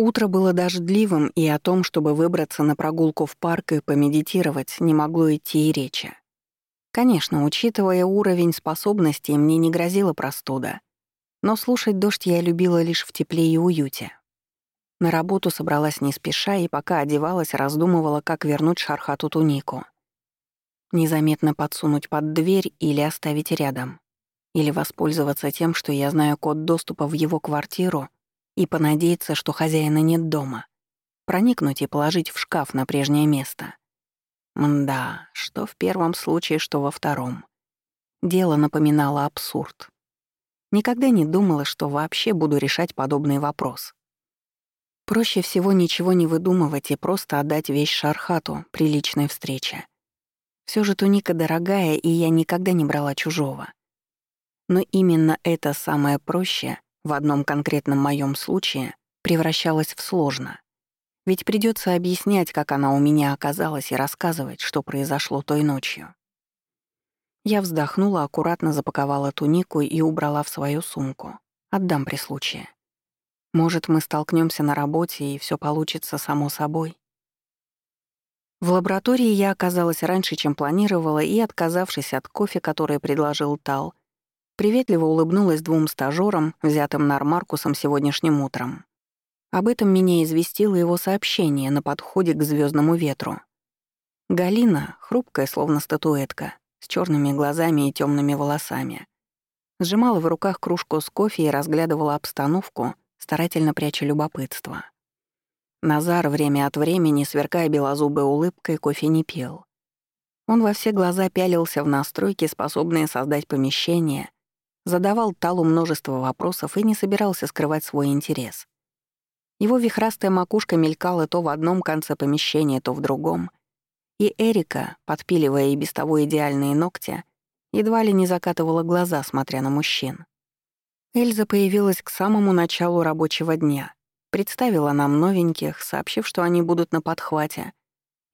Утро было дождливым, и о том, чтобы выбраться на прогулку в парк и помедитировать, не могло идти и речи. Конечно, учитывая уровень способностей, мне не грозила простуда. Но слушать дождь я любила лишь в тепле и уюте. На работу собралась не спеша и пока одевалась, раздумывала, как вернуть Шархату тунику. Незаметно подсунуть под дверь или оставить рядом. Или воспользоваться тем, что я знаю код доступа в его квартиру и понадеяться, что хозяина нет дома. Проникнуть и положить в шкаф на прежнее место. Мда, что в первом случае, что во втором. Дело напоминало абсурд. Никогда не думала, что вообще буду решать подобный вопрос. Проще всего ничего не выдумывать и просто отдать вещь Шархату при личной встрече. Все же туника дорогая, и я никогда не брала чужого. Но именно это самое проще в одном конкретном моем случае превращалось в сложно. Ведь придется объяснять, как она у меня оказалась, и рассказывать, что произошло той ночью. Я вздохнула, аккуратно запаковала тунику и убрала в свою сумку. Отдам при случае. Может, мы столкнемся на работе, и все получится само собой. В лаборатории я оказалась раньше, чем планировала, и, отказавшись от кофе, который предложил Тал, приветливо улыбнулась двум стажёрам, взятым Нармаркусом сегодняшним утром. Об этом меня известило его сообщение на подходе к звездному ветру. Галина, хрупкая, словно статуэтка, с черными глазами и темными волосами, сжимала в руках кружку с кофе и разглядывала обстановку, старательно пряча любопытство. Назар время от времени, сверкая белозубой улыбкой, кофе не пил. Он во все глаза пялился в настройки, способные создать помещение, задавал Талу множество вопросов и не собирался скрывать свой интерес. Его вихрастая макушка мелькала то в одном конце помещения, то в другом. И Эрика, подпиливая и без того идеальные ногти, едва ли не закатывала глаза, смотря на мужчин. Эльза появилась к самому началу рабочего дня, представила нам новеньких, сообщив, что они будут на подхвате,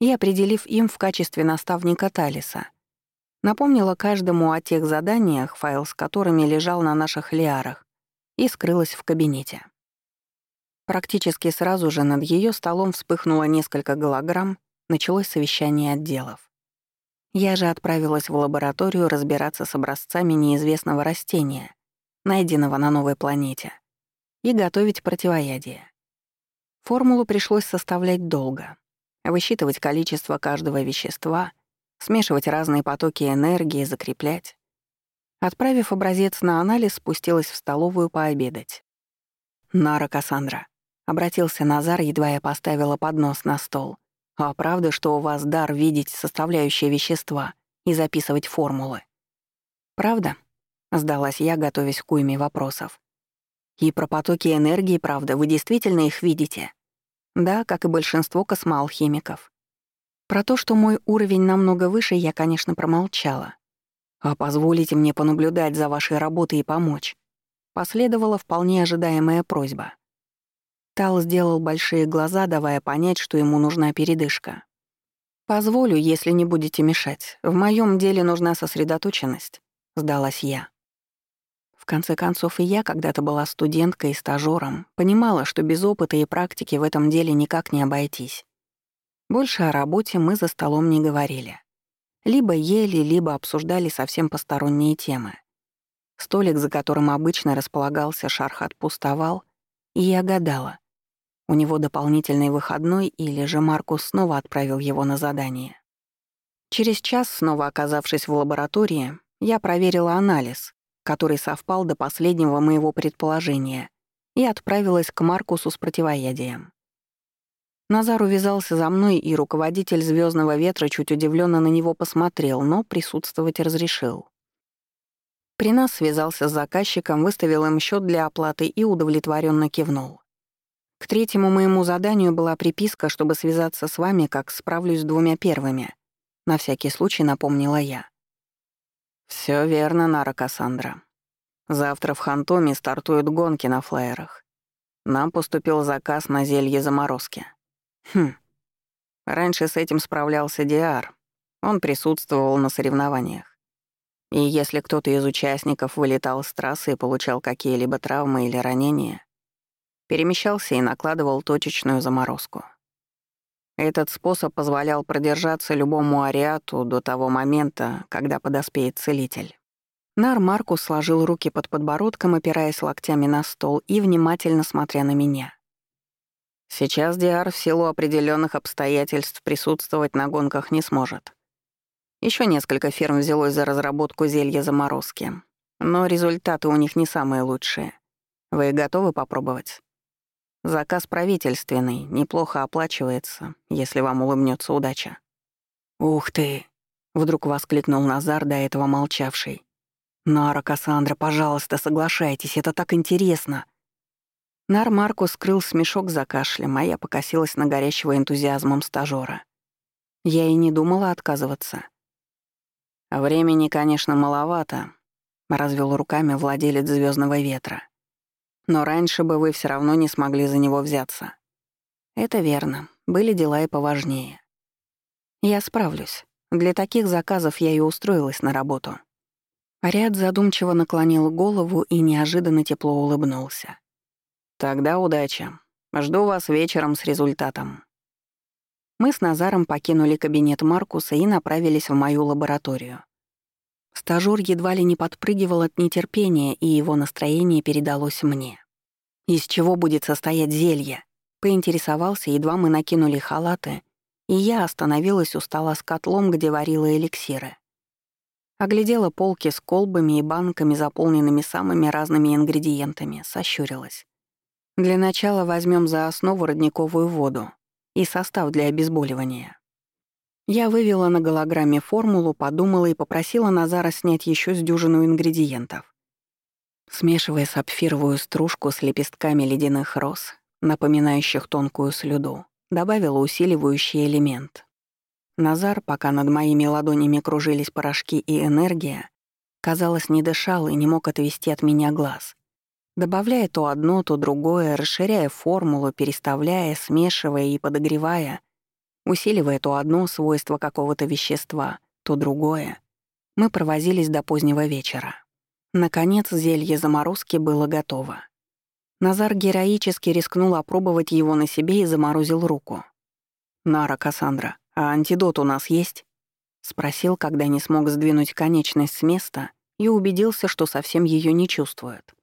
и определив им в качестве наставника Талиса. Напомнила каждому о тех заданиях, файл с которыми лежал на наших лиарах, и скрылась в кабинете. Практически сразу же над ее столом вспыхнуло несколько голограмм, началось совещание отделов. Я же отправилась в лабораторию разбираться с образцами неизвестного растения, найденного на новой планете, и готовить противоядие. Формулу пришлось составлять долго, высчитывать количество каждого вещества, смешивать разные потоки энергии, закреплять. Отправив образец на анализ, спустилась в столовую пообедать. «Нара Кассандра, Обратился Назар, едва я поставила поднос на стол. «А правда, что у вас дар видеть составляющие вещества и записывать формулы?» «Правда?» — сдалась я, готовясь к уйме вопросов. «И про потоки энергии, правда, вы действительно их видите?» «Да, как и большинство космоалхимиков». Про то, что мой уровень намного выше, я, конечно, промолчала. «А позволите мне понаблюдать за вашей работой и помочь?» Последовала вполне ожидаемая просьба. Тал сделал большие глаза, давая понять, что ему нужна передышка. «Позволю, если не будете мешать. В моем деле нужна сосредоточенность», — сдалась я. В конце концов, и я когда-то была студенткой и стажёром, понимала, что без опыта и практики в этом деле никак не обойтись. Больше о работе мы за столом не говорили. Либо ели, либо обсуждали совсем посторонние темы. Столик, за которым обычно располагался Шархат, пустовал, и я гадала, у него дополнительный выходной или же Маркус снова отправил его на задание. Через час, снова оказавшись в лаборатории, я проверила анализ, который совпал до последнего моего предположения, и отправилась к Маркусу с противоядием. Назар увязался за мной, и руководитель звездного ветра чуть удивленно на него посмотрел, но присутствовать разрешил. При нас связался с заказчиком, выставил им счет для оплаты и удовлетворенно кивнул. К третьему моему заданию была приписка, чтобы связаться с вами, как справлюсь с двумя первыми. На всякий случай напомнила я. Все верно, Нара Кассандра. Завтра в Хантоме стартуют гонки на флайерах. Нам поступил заказ на зелье заморозки. Хм. Раньше с этим справлялся Диар. Он присутствовал на соревнованиях. И если кто-то из участников вылетал с трассы и получал какие-либо травмы или ранения, перемещался и накладывал точечную заморозку. Этот способ позволял продержаться любому ариату до того момента, когда подоспеет целитель. Нар Маркус сложил руки под подбородком, опираясь локтями на стол и внимательно смотря на меня. Сейчас Диар в силу определенных обстоятельств присутствовать на гонках не сможет. Еще несколько фирм взялось за разработку зелья заморозки, но результаты у них не самые лучшие. Вы готовы попробовать? Заказ правительственный, неплохо оплачивается, если вам улыбнется удача. «Ух ты!» — вдруг воскликнул Назар, до этого молчавший. «Нара, Кассандра, пожалуйста, соглашайтесь, это так интересно!» Нар Марку скрыл смешок за кашлем, а я покосилась на горящего энтузиазмом стажёра. Я и не думала отказываться. «Времени, конечно, маловато», — развел руками владелец звездного ветра. Но раньше бы вы все равно не смогли за него взяться. Это верно. Были дела и поважнее. Я справлюсь. Для таких заказов я и устроилась на работу. Ряд задумчиво наклонил голову и неожиданно тепло улыбнулся. Тогда удачи. Жду вас вечером с результатом. Мы с Назаром покинули кабинет Маркуса и направились в мою лабораторию. Стажёр едва ли не подпрыгивал от нетерпения, и его настроение передалось мне. «Из чего будет состоять зелье?» Поинтересовался, едва мы накинули халаты, и я остановилась у стола с котлом, где варила эликсиры. Оглядела полки с колбами и банками, заполненными самыми разными ингредиентами, сощурилась. Для начала возьмем за основу родниковую воду и состав для обезболивания. Я вывела на голограмме формулу, подумала и попросила Назара снять еще с дюжину ингредиентов. Смешивая сапфировую стружку с лепестками ледяных роз, напоминающих тонкую слюду, добавила усиливающий элемент. Назар, пока над моими ладонями кружились порошки и энергия, казалось, не дышал и не мог отвести от меня глаз. Добавляя то одно, то другое, расширяя формулу, переставляя, смешивая и подогревая — усиливая то одно свойство какого-то вещества, то другое. Мы провозились до позднего вечера. Наконец, зелье заморозки было готово. Назар героически рискнул опробовать его на себе и заморозил руку. «Нара, Кассандра, а антидот у нас есть?» — спросил, когда не смог сдвинуть конечность с места и убедился, что совсем ее не чувствует.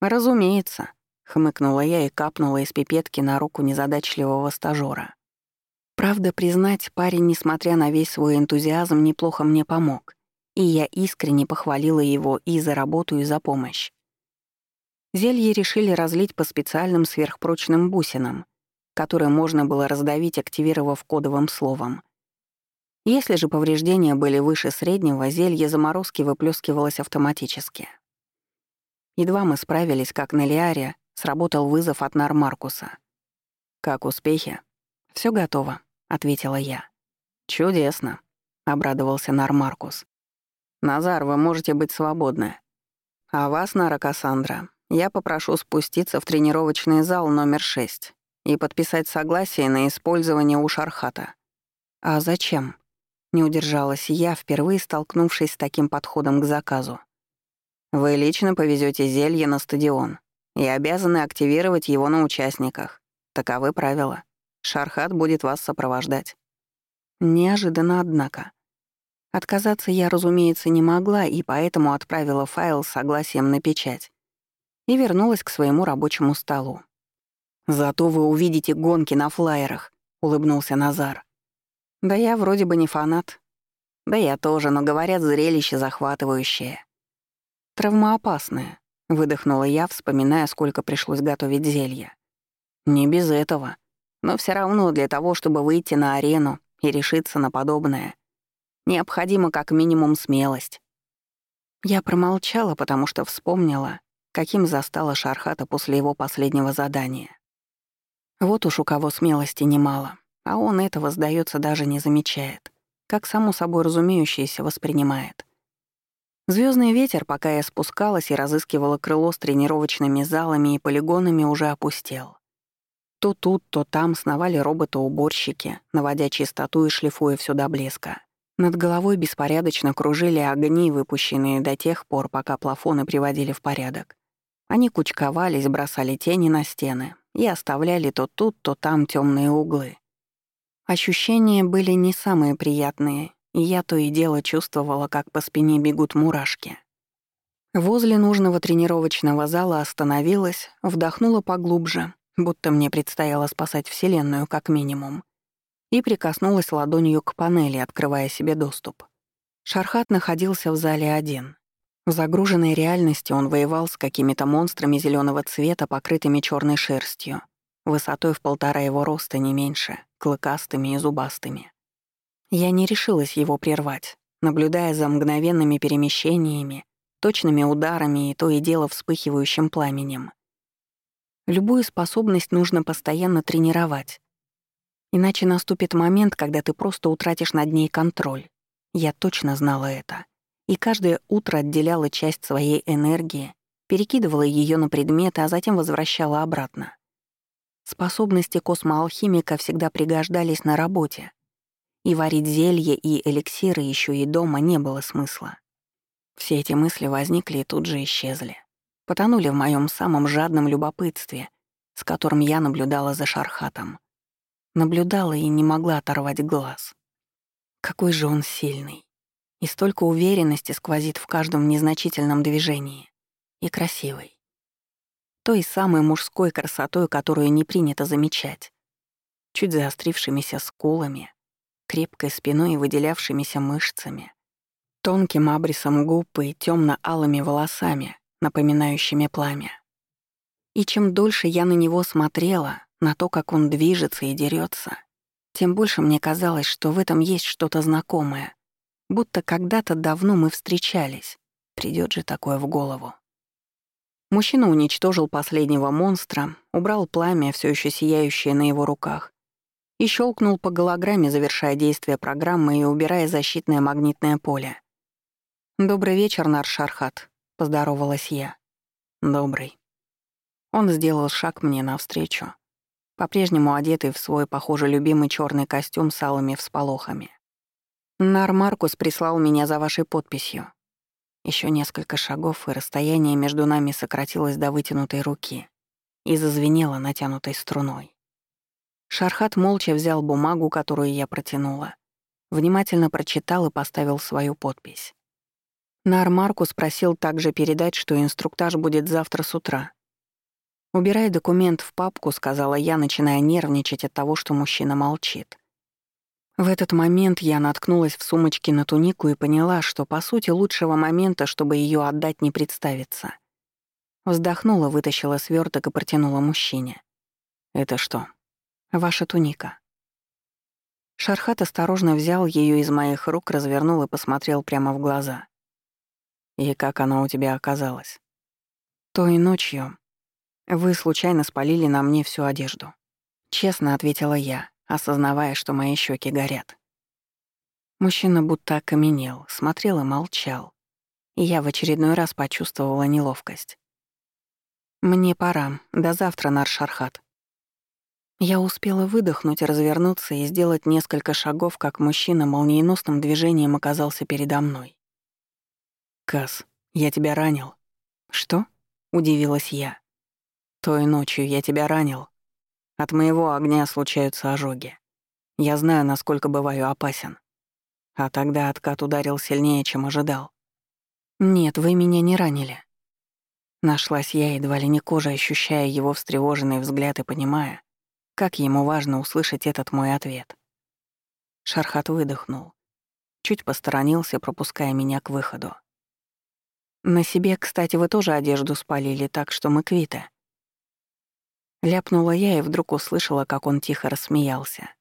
«Разумеется», — хмыкнула я и капнула из пипетки на руку незадачливого стажёра. Правда, признать, парень, несмотря на весь свой энтузиазм, неплохо мне помог, и я искренне похвалила его и за работу, и за помощь. Зелье решили разлить по специальным сверхпрочным бусинам, которые можно было раздавить, активировав кодовым словом. Если же повреждения были выше среднего, зелье заморозки выплескивалось автоматически. Едва мы справились, как на Лиаре, сработал вызов от Нар Маркуса. «Как успехи?» Все готово», — ответила я. «Чудесно», — обрадовался Нар Маркус. «Назар, вы можете быть свободны. А вас, Нара Кассандра, я попрошу спуститься в тренировочный зал номер 6 и подписать согласие на использование у Шархата». «А зачем?» — не удержалась я, впервые столкнувшись с таким подходом к заказу. «Вы лично повезете зелье на стадион и обязаны активировать его на участниках. Таковы правила. Шархат будет вас сопровождать». Неожиданно, однако. Отказаться я, разумеется, не могла, и поэтому отправила файл с согласием на печать и вернулась к своему рабочему столу. «Зато вы увидите гонки на флайерах», — улыбнулся Назар. «Да я вроде бы не фанат. Да я тоже, но, говорят, зрелище захватывающее». «Травмоопасное», — выдохнула я, вспоминая, сколько пришлось готовить зелья. «Не без этого», но все равно для того, чтобы выйти на арену и решиться на подобное, необходима как минимум смелость. Я промолчала, потому что вспомнила, каким застала Шархата после его последнего задания. Вот уж у кого смелости немало, а он этого, сдается, даже не замечает, как само собой разумеющееся воспринимает. Звездный ветер, пока я спускалась и разыскивала крыло с тренировочными залами и полигонами, уже опустел. То тут, то там сновали роботы-уборщики, наводя чистоту и шлифуя всё до блеска. Над головой беспорядочно кружили огни, выпущенные до тех пор, пока плафоны приводили в порядок. Они кучковались, бросали тени на стены и оставляли то тут, то там темные углы. Ощущения были не самые приятные, я то и дело чувствовала, как по спине бегут мурашки. Возле нужного тренировочного зала остановилась, вдохнула поглубже, будто мне предстояло спасать Вселенную как минимум, и прикоснулась ладонью к панели, открывая себе доступ. Шархат находился в зале один. В загруженной реальности он воевал с какими-то монстрами зеленого цвета, покрытыми черной шерстью, высотой в полтора его роста не меньше, клыкастыми и зубастыми. Я не решилась его прервать, наблюдая за мгновенными перемещениями, точными ударами и то и дело вспыхивающим пламенем. Любую способность нужно постоянно тренировать. Иначе наступит момент, когда ты просто утратишь над ней контроль. Я точно знала это и каждое утро отделяла часть своей энергии, перекидывала ее на предметы, а затем возвращала обратно. Способности космоалхимика всегда пригождались на работе, и варить зелье и эликсиры еще и дома не было смысла. Все эти мысли возникли и тут же исчезли. Потонули в моем самом жадном любопытстве, с которым я наблюдала за Шархатом. Наблюдала и не могла оторвать глаз. Какой же он сильный. И столько уверенности сквозит в каждом незначительном движении. И красивой. Той самой мужской красотой, которую не принято замечать. Чуть заострившимися скулами, крепкой спиной и выделявшимися мышцами, тонким абрисом губ и темно-алыми волосами, напоминающими пламя. И чем дольше я на него смотрела, на то, как он движется и дерется, тем больше мне казалось, что в этом есть что-то знакомое, Будто когда-то давно мы встречались. Придет же такое в голову. Мужчина уничтожил последнего монстра, убрал пламя, все еще сияющее на его руках, и щелкнул по голограмме, завершая действие программы и убирая защитное магнитное поле. «Добрый вечер, Наршархат», — поздоровалась я. «Добрый». Он сделал шаг мне навстречу, по-прежнему одетый в свой, похоже, любимый черный костюм с алыми всполохами. Нар Маркус прислал меня за вашей подписью. Еще несколько шагов, и расстояние между нами сократилось до вытянутой руки и зазвенело натянутой струной. Шархат молча взял бумагу, которую я протянула, внимательно прочитал и поставил свою подпись. Нар Маркус просил также передать, что инструктаж будет завтра с утра. «Убирай документ в папку», — сказала я, начиная нервничать от того, что мужчина молчит. В этот момент я наткнулась в сумочке на тунику и поняла, что, по сути, лучшего момента, чтобы ее отдать, не представится. Вздохнула, вытащила сверток и протянула мужчине. «Это что?» «Ваша туника». Шархат осторожно взял ее из моих рук, развернул и посмотрел прямо в глаза. «И как она у тебя оказалась?» «Той ночью вы случайно спалили на мне всю одежду». Честно ответила я, осознавая, что мои щеки горят. Мужчина будто окаменел, смотрел и молчал. И я в очередной раз почувствовала неловкость. «Мне пора. До завтра, Наршархат». Я успела выдохнуть, развернуться и сделать несколько шагов, как мужчина молниеносным движением оказался передо мной. «Кас, я тебя ранил». «Что?» — удивилась я. «Той ночью я тебя ранил», от моего огня случаются ожоги. Я знаю, насколько бываю опасен. А тогда откат ударил сильнее, чем ожидал. «Нет, вы меня не ранили». Нашлась я, едва ли не кожа, ощущая его встревоженный взгляд и понимая, как ему важно услышать этот мой ответ. Шархат выдохнул. Чуть посторонился, пропуская меня к выходу. «На себе, кстати, вы тоже одежду спалили, так что мы квиты», Ляпнула я и вдруг услышала, как он тихо рассмеялся.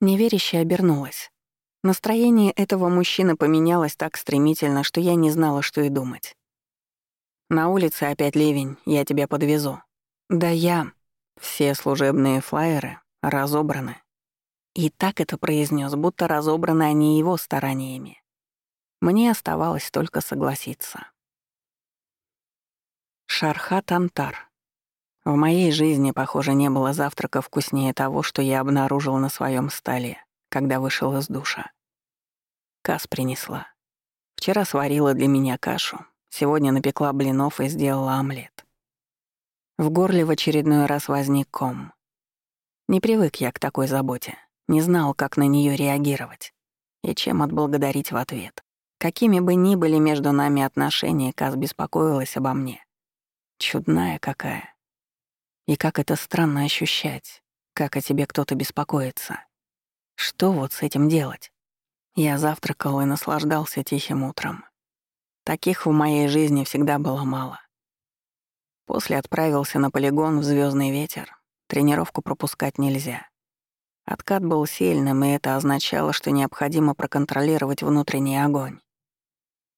Неверяще обернулась. Настроение этого мужчины поменялось так стремительно, что я не знала, что и думать. «На улице опять ливень, я тебя подвезу». «Да я...» Все служебные флаеры разобраны. И так это произнес, будто разобраны они его стараниями. Мне оставалось только согласиться. Шархат Антар. В моей жизни, похоже, не было завтрака вкуснее того, что я обнаружил на своем столе, когда вышел из душа. Кас принесла. Вчера сварила для меня кашу, Сегодня напекла блинов и сделала омлет. В горле в очередной раз возник ком. Не привык я к такой заботе, не знал, как на нее реагировать и чем отблагодарить в ответ. Какими бы ни были между нами отношения, Каз беспокоилась обо мне. Чудная какая. И как это странно ощущать, как о тебе кто-то беспокоится. Что вот с этим делать? Я завтракал и наслаждался тихим утром. Таких в моей жизни всегда было мало. После отправился на полигон в звездный ветер. Тренировку пропускать нельзя. Откат был сильным, и это означало, что необходимо проконтролировать внутренний огонь.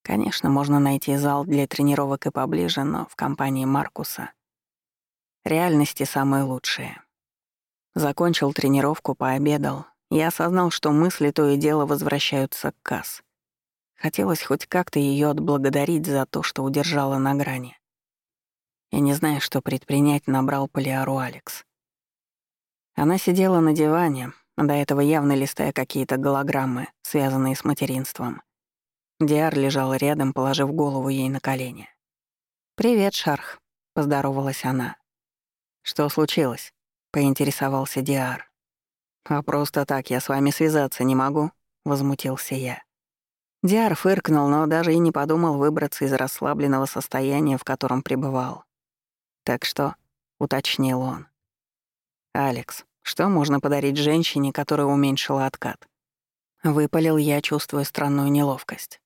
Конечно, можно найти зал для тренировок и поближе, но в компании Маркуса реальности самые лучшие. Закончил тренировку, пообедал и осознал, что мысли то и дело возвращаются к Касс. Хотелось хоть как-то ее отблагодарить за то, что удержала на грани. Я не знаю, что предпринять, набрал Полиару Алекс. Она сидела на диване, до этого явно листая какие-то голограммы, связанные с материнством. Диар лежал рядом, положив голову ей на колени. «Привет, Шарх», — поздоровалась она. «Что случилось?» — поинтересовался Диар. «А просто так я с вами связаться не могу», — возмутился я. Диар фыркнул, но даже и не подумал выбраться из расслабленного состояния, в котором пребывал. «Так что?» — уточнил он. «Алекс, что можно подарить женщине, которая уменьшила откат?» Выпалил я, чувствуя странную неловкость.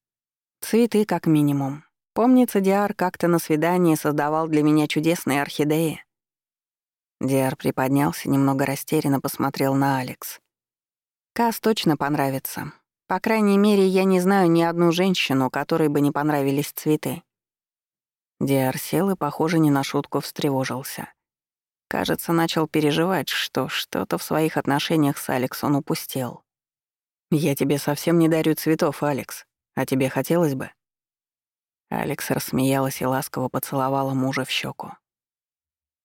«Цветы, как минимум. Помнится, Диар как-то на свидании создавал для меня чудесные орхидеи». Диар приподнялся, немного растерянно посмотрел на Алекс. «Кас точно понравится. По крайней мере, я не знаю ни одну женщину, которой бы не понравились цветы». Диар сел и, похоже, не на шутку встревожился. Кажется, начал переживать, что что-то в своих отношениях с Алекс он упустил. «Я тебе совсем не дарю цветов, Алекс. А тебе хотелось бы?» Алекс рассмеялась и ласково поцеловала мужа в щеку.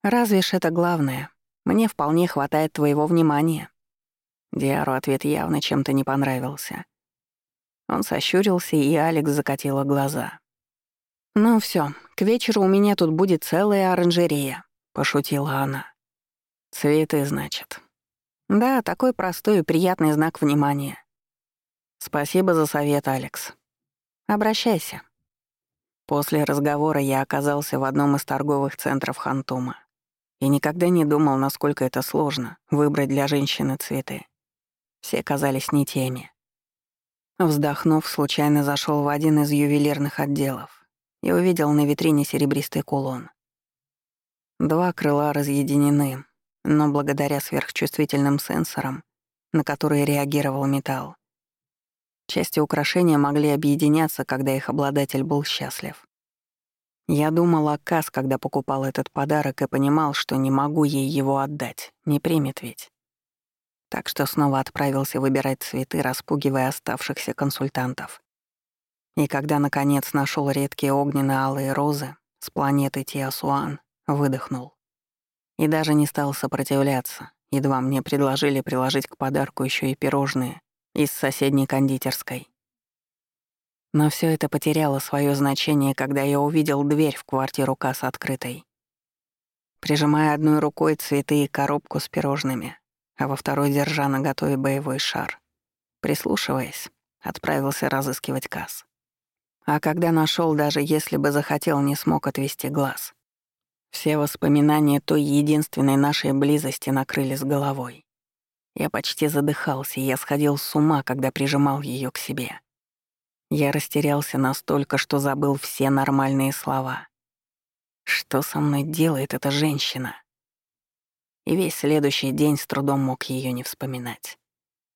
«Разве ж это главное? Мне вполне хватает твоего внимания». Диару ответ явно чем-то не понравился. Он сощурился, и Алекс закатила глаза. «Ну все, к вечеру у меня тут будет целая оранжерея пошутила она. Цветы, значит. Да, такой простой и приятный знак внимания. Спасибо за совет, Алекс. Обращайся. После разговора я оказался в одном из торговых центров Хантума и никогда не думал, насколько это сложно — выбрать для женщины цветы. Все казались не теми. Вздохнув, случайно зашел в один из ювелирных отделов и увидел на витрине серебристый кулон. Два крыла разъединены, но благодаря сверхчувствительным сенсорам, на которые реагировал металл, части украшения могли объединяться, когда их обладатель был счастлив. Я думал о Кас, когда покупал этот подарок, и понимал, что не могу ей его отдать, не примет ведь. Так что снова отправился выбирать цветы, распугивая оставшихся консультантов. И когда, наконец, нашел редкие огненно-алые розы с планеты Тиасуан, Выдохнул. И даже не стал сопротивляться, едва мне предложили приложить к подарку еще и пирожные из соседней кондитерской. Но все это потеряло свое значение, когда я увидел дверь в квартиру Касс открытой. Прижимая одной рукой цветы и коробку с пирожными, а во второй держа на готове боевой шар. Прислушиваясь, отправился разыскивать Касс. А когда нашел, даже если бы захотел, не смог отвести глаз. Все воспоминания той единственной нашей близости накрыли с головой. Я почти задыхался, я сходил с ума, когда прижимал ее к себе. Я растерялся настолько, что забыл все нормальные слова. Что со мной делает эта женщина? И весь следующий день с трудом мог ее не вспоминать.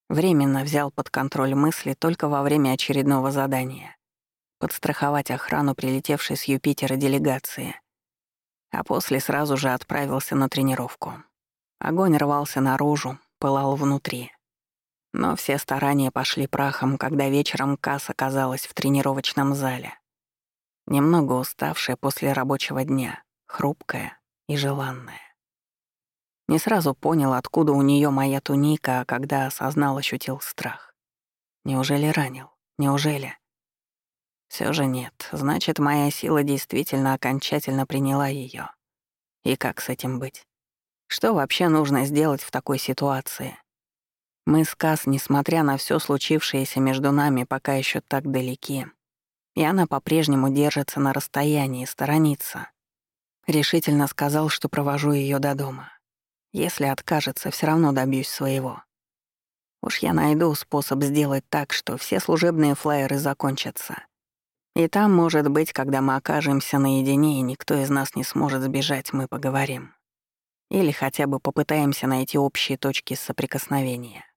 Временно взял под контроль мысли только во время очередного задания. Подстраховать охрану прилетевшей с Юпитера делегации — а после сразу же отправился на тренировку. Огонь рвался наружу, пылал внутри. Но все старания пошли прахом, когда вечером Касс оказалась в тренировочном зале. Немного уставшая после рабочего дня, хрупкая и желанная. Не сразу понял, откуда у нее моя туника, а когда осознал, ощутил страх. Неужели ранил? Неужели? Все же нет. Значит, моя сила действительно окончательно приняла ее. И как с этим быть? Что вообще нужно сделать в такой ситуации? Мы с Кас, несмотря на все случившееся между нами, пока еще так далеки. И она по-прежнему держится на расстоянии, сторонится. Решительно сказал, что провожу ее до дома. Если откажется, все равно добьюсь своего. Уж я найду способ сделать так, что все служебные флайеры закончатся. И там, может быть, когда мы окажемся наедине и никто из нас не сможет сбежать, мы поговорим. Или хотя бы попытаемся найти общие точки соприкосновения.